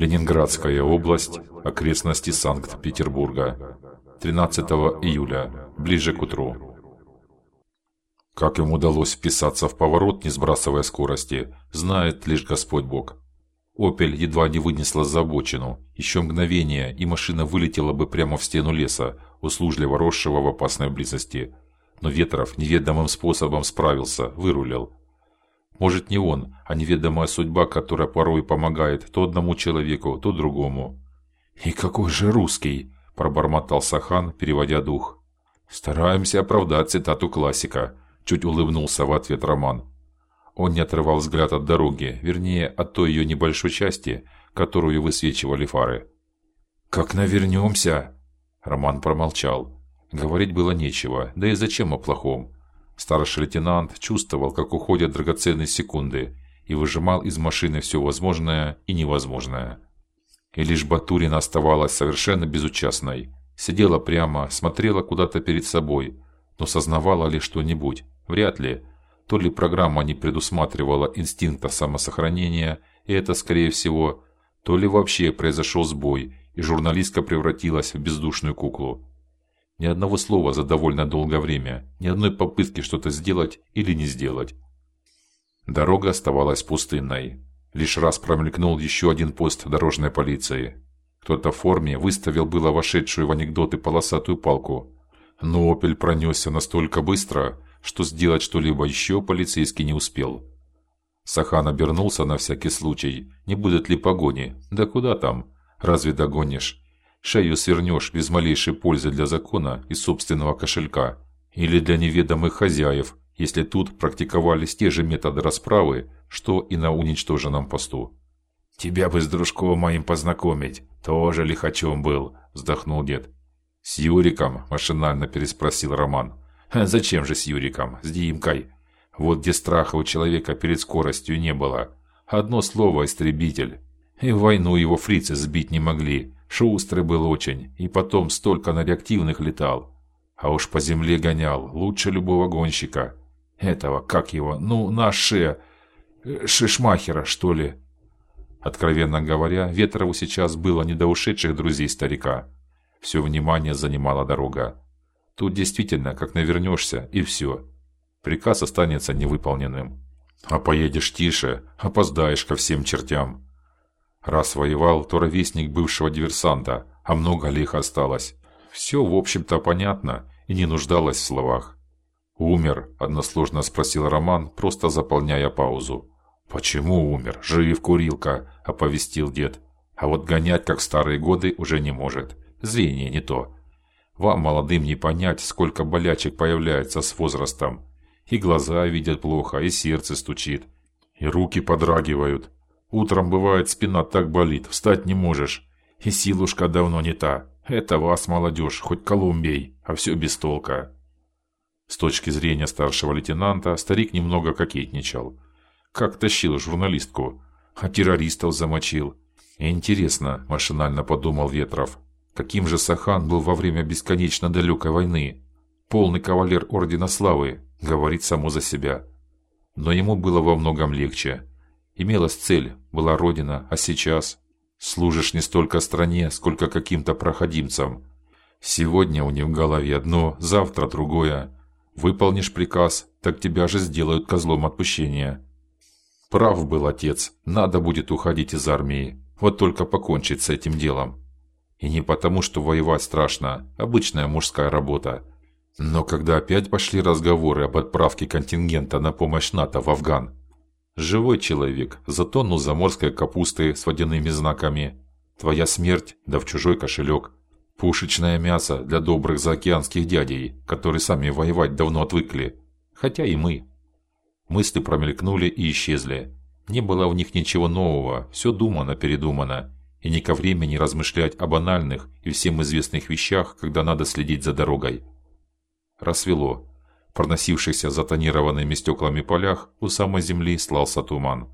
Ленинградская область, окрестности Санкт-Петербурга. 13 июля, ближе к утру. Как им удалось вписаться в поворот, не сбрасывая скорости, знает лишь Господь Бог. Опель едва не вынесла за обочину. Еще мгновение, и машина вылетела бы прямо в стену леса, услужливо росшего в опасной близости. Но Ветров неведомым способом справился, вырулил. Может, не он, а неведомая судьба, которая порой помогает то одному человеку, то другому. И какой же русский, пробормотал Сахан, переводя дух. Стараемся оправдать цитату классика, чуть улыбнулся в ответ Роман. Он не отрывал взгляд от дороги, вернее, от той ее небольшой части, которую высвечивали фары. Как навернемся? Роман промолчал. Говорить было нечего, да и зачем о плохом? Старший лейтенант чувствовал, как уходят драгоценные секунды, и выжимал из машины все возможное и невозможное. И лишь Батурина оставалась совершенно безучастной. Сидела прямо, смотрела куда-то перед собой, но сознавала ли что-нибудь? Вряд ли. То ли программа не предусматривала инстинкта самосохранения, и это скорее всего, то ли вообще произошел сбой, и журналистка превратилась в бездушную куклу. Ни одного слова за довольно долгое время, ни одной попытки что-то сделать или не сделать. Дорога оставалась пустынной. Лишь раз промелькнул еще один пост дорожной полиции. Кто-то в форме выставил было вошедшую в анекдоты полосатую палку. Но Опель пронесся настолько быстро, что сделать что-либо еще полицейский не успел. Сахан обернулся на всякий случай, не будет ли погони. Да куда там? Разве догонишь? Шею свернешь без малейшей пользы для закона и собственного кошелька, или для неведомых хозяев, если тут практиковались те же методы расправы, что и на уничтоженном посту. Тебя бы с дружком моим познакомить, тоже лихачом был, вздохнул дед. С Юриком машинально переспросил Роман. Зачем же с Юриком, с Димкой? Вот где страха у человека перед скоростью не было. Одно слово истребитель. И в войну его фрицы сбить не могли. Шустрый был очень, и потом столько на реактивных летал. А уж по земле гонял, лучше любого гонщика. Этого, как его, ну, наше... Э, Шишмахера, что ли? Откровенно говоря, Ветрову сейчас было не до ушедших друзей старика. Все внимание занимала дорога. Тут действительно, как навернешься, и все. Приказ останется невыполненным. А поедешь тише, опоздаешь ко всем чертям. Раз воевал, то ровесник бывшего диверсанта, а много ли их осталось? Все, в общем-то, понятно и не нуждалось в словах. Умер, односложно спросил Роман, просто заполняя паузу. Почему умер? Жив, курилка, оповестил дед. А вот гонять, как в старые годы, уже не может. Зрение не то. Вам молодым не понять, сколько болячек появляется с возрастом. И глаза видят плохо, и сердце стучит, и руки подрагивают. Утром бывает спина так болит, встать не можешь. И силушка давно не та. Это вас, молодежь, хоть Колумбей, а все без толка. С точки зрения старшего лейтенанта, старик немного кокетничал. Как тащил журналистку, а террористов замочил. Интересно, машинально подумал Ветров, каким же Сахан был во время бесконечно далекой войны. Полный кавалер ордена славы, говорит само за себя. Но ему было во многом легче. Имелась цель, была родина, а сейчас служишь не столько стране, сколько каким-то проходимцам. Сегодня у них в голове одно, завтра другое. Выполнишь приказ, так тебя же сделают козлом отпущения. Прав был отец. Надо будет уходить из армии. Вот только покончить с этим делом. И не потому, что воевать страшно, обычная мужская работа. Но когда опять пошли разговоры об отправке контингента на помощь НАТО в Афган, Живой человек за тонну заморской капусты с водяными знаками. Твоя смерть, да в чужой кошелек. Пушечное мясо для добрых заокеанских дядей, которые сами воевать давно отвыкли. Хотя и мы. Мысли промелькнули и исчезли. Не было в них ничего нового, все думано-передумано. И не ко времени размышлять о банальных и всем известных вещах, когда надо следить за дорогой. Рассвело проносившихся за тонированными стеклами полях у самой земли слался туман.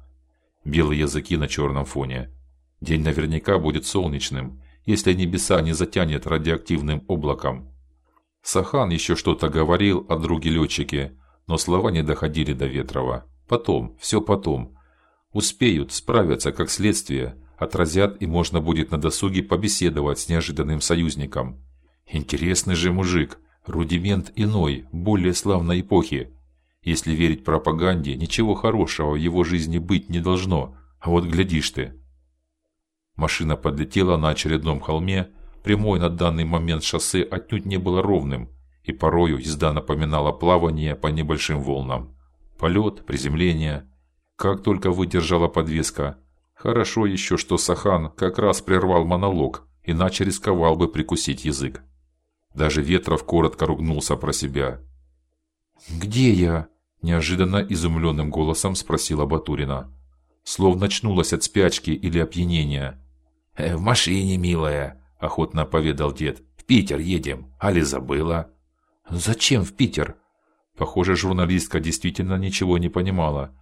Белые языки на черном фоне. День наверняка будет солнечным, если небеса не затянет радиоактивным облаком. Сахан еще что-то говорил о друге летчике, но слова не доходили до Ветрова. Потом, все потом. Успеют, справятся как следствие, отразят и можно будет на досуге побеседовать с неожиданным союзником. Интересный же мужик, рудимент иной, более славной эпохи. Если верить пропаганде, ничего хорошего в его жизни быть не должно. А вот глядишь ты. Машина подлетела на очередном холме, прямой на данный момент шоссе отнюдь не было ровным, и порою езда напоминала плавание по небольшим волнам. Полет, приземление. Как только выдержала подвеска. Хорошо еще, что Сахан как раз прервал монолог, иначе рисковал бы прикусить язык. Даже Ветров коротко ругнулся про себя. Где я? неожиданно изумленным голосом спросила Батурина, словно очнулась от спячки или опьянения. «Э, в машине, милая, охотно поведал дед. В Питер едем, али забыла? Зачем в Питер? Похоже, журналистка действительно ничего не понимала.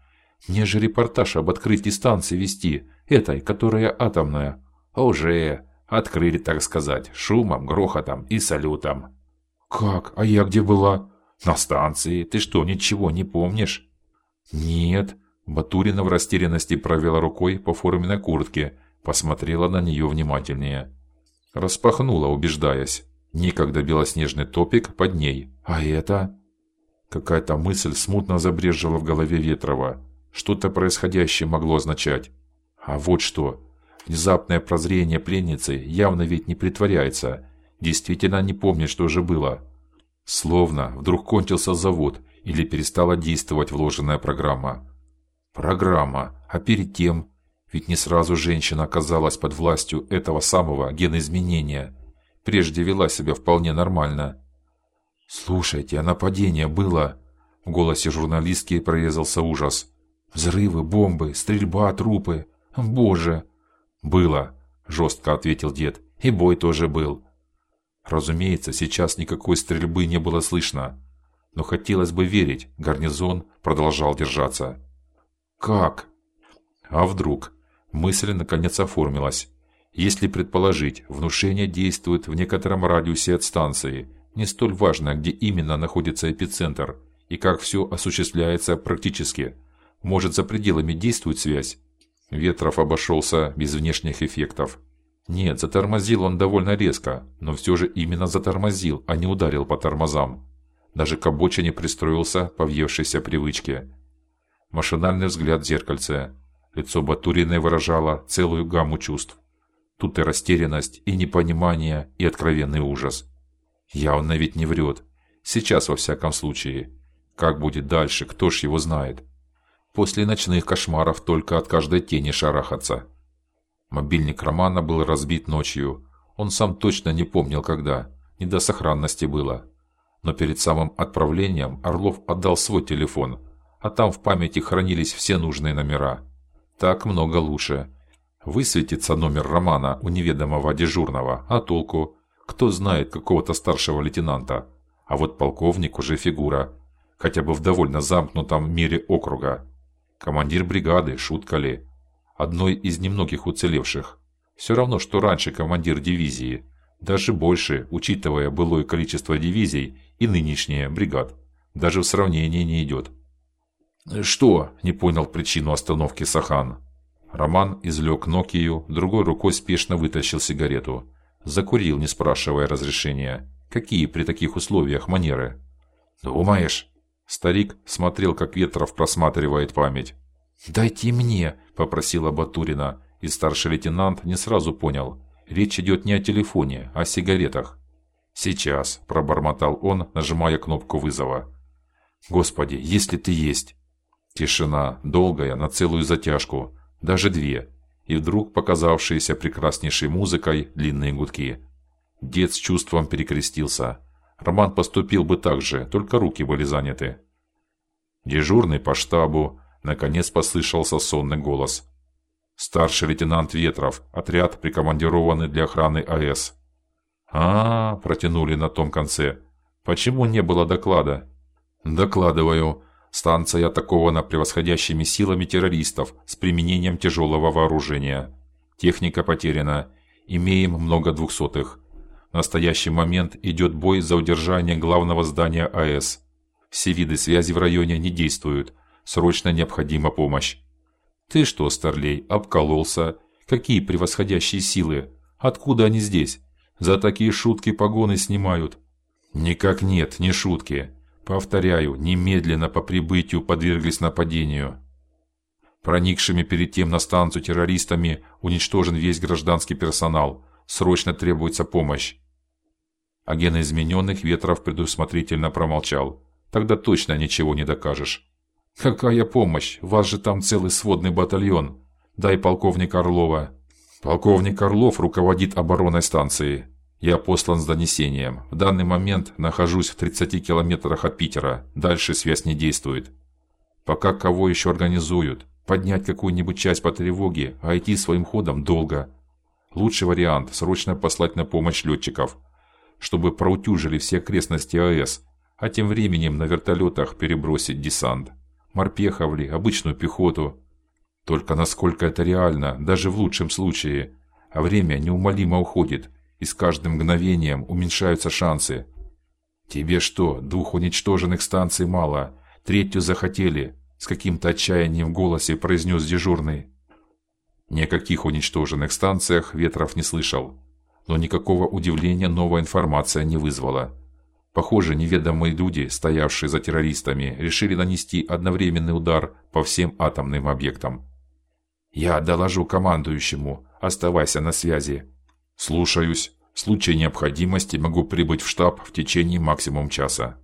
Мне же репортаж об открытии станции вести, этой, которая атомная. Уже открыли, так сказать, шумом, грохотом и салютом. Как? А я где была? На станции. Ты что, ничего не помнишь? Нет. Батурина в растерянности провела рукой по форменной куртке, посмотрела на нее внимательнее. Распахнула, убеждаясь. Никогда белоснежный топик под ней. А это какая-то мысль смутно забрежила в голове Ветрова. Что-то происходящее могло означать. А вот что. Внезапное прозрение пленницы явно ведь не притворяется. Действительно не помнит, что же было. Словно вдруг кончился завод или перестала действовать вложенная программа. Программа, а перед тем ведь не сразу женщина оказалась под властью этого самого геноизменения. Прежде вела себя вполне нормально. Слушайте, а нападение было? В голосе журналистки прорезался ужас. Взрывы, бомбы, стрельба, трупы. Боже, было, жестко ответил дед. И бой тоже был. Разумеется, сейчас никакой стрельбы не было слышно, но хотелось бы верить, гарнизон продолжал держаться. Как? А вдруг? Мысль наконец оформилась. Если предположить, внушение действует в некотором радиусе от станции, не столь важно, где именно находится эпицентр и как все осуществляется практически. Может, за пределами действует связь? Ветров обошелся без внешних эффектов. Нет, затормозил он довольно резко, но все же именно затормозил, а не ударил по тормозам. Даже к обочине пристроился по въевшейся привычке. Машинальный взгляд в зеркальце. Лицо Батуриной выражало целую гамму чувств. Тут и растерянность, и непонимание, и откровенный ужас. Явно ведь не врет. Сейчас во всяком случае. Как будет дальше, кто ж его знает. После ночных кошмаров только от каждой тени шарахаться. Мобильник Романа был разбит ночью. Он сам точно не помнил когда. Не до сохранности было. Но перед самым отправлением Орлов отдал свой телефон, а там в памяти хранились все нужные номера. Так много лучше. Высветится номер Романа у неведомого дежурного, а толку? Кто знает какого-то старшего лейтенанта? А вот полковник уже фигура, хотя бы в довольно замкнутом мире округа. Командир бригады, шутка ли? Одной из немногих уцелевших. Все равно, что раньше командир дивизии, даже больше, учитывая былое количество дивизий и нынешнее бригад. Даже в сравнении не идет. Что? Не понял причину остановки Сахан. Роман извлек Нокию, другой рукой спешно вытащил сигарету, закурил, не спрашивая разрешения. Какие при таких условиях манеры? Думаешь? Старик смотрел, как Ветров просматривает память. "Дайте мне", попросила Батурина, и старший лейтенант не сразу понял. Речь идет не о телефоне, а о сигаретах. "Сейчас", пробормотал он, нажимая кнопку вызова. "Господи, если ты есть". Тишина, долгая, на целую затяжку, даже две, и вдруг показавшиеся прекраснейшей музыкой длинные гудки. Дед с чувством перекрестился. Роман поступил бы так же, только руки были заняты. Дежурный по штабу, наконец послышался сонный голос. Старший лейтенант Ветров, отряд прикомандированный для охраны АЭС. А, -а, -а протянули на том конце. Почему не было доклада? Докладываю. Станция атакована превосходящими силами террористов с применением тяжелого вооружения. Техника потеряна. Имеем много двухсотых. В настоящий момент идет бой за удержание главного здания АЭС. Все виды связи в районе не действуют. Срочно необходима помощь. Ты что, старлей, обкололся? Какие превосходящие силы? Откуда они здесь? За такие шутки погоны снимают. Никак нет, не шутки. Повторяю, немедленно по прибытию подверглись нападению. Проникшими перед тем на станцию террористами уничтожен весь гражданский персонал. Срочно требуется помощь. А измененных Ветров предусмотрительно промолчал. Тогда точно ничего не докажешь. Какая помощь? Вас же там целый сводный батальон. Дай полковник Орлова. Полковник Орлов руководит обороной станции. Я послан с донесением. В данный момент нахожусь в 30 километрах от Питера. Дальше связь не действует. Пока кого еще организуют? Поднять какую-нибудь часть по тревоге, а идти своим ходом долго. Лучший вариант срочно послать на помощь летчиков чтобы проутюжили все окрестности АЭС, а тем временем на вертолетах перебросить десант. Морпехов ли, обычную пехоту. Только насколько это реально, даже в лучшем случае. А время неумолимо уходит, и с каждым мгновением уменьшаются шансы. Тебе что, двух уничтоженных станций мало? Третью захотели? С каким-то отчаянием в голосе произнес дежурный. Никаких уничтоженных станциях Ветров не слышал но никакого удивления новая информация не вызвала. Похоже, неведомые люди, стоявшие за террористами, решили нанести одновременный удар по всем атомным объектам. Я доложу командующему. Оставайся на связи. Слушаюсь. В случае необходимости могу прибыть в штаб в течение максимум часа.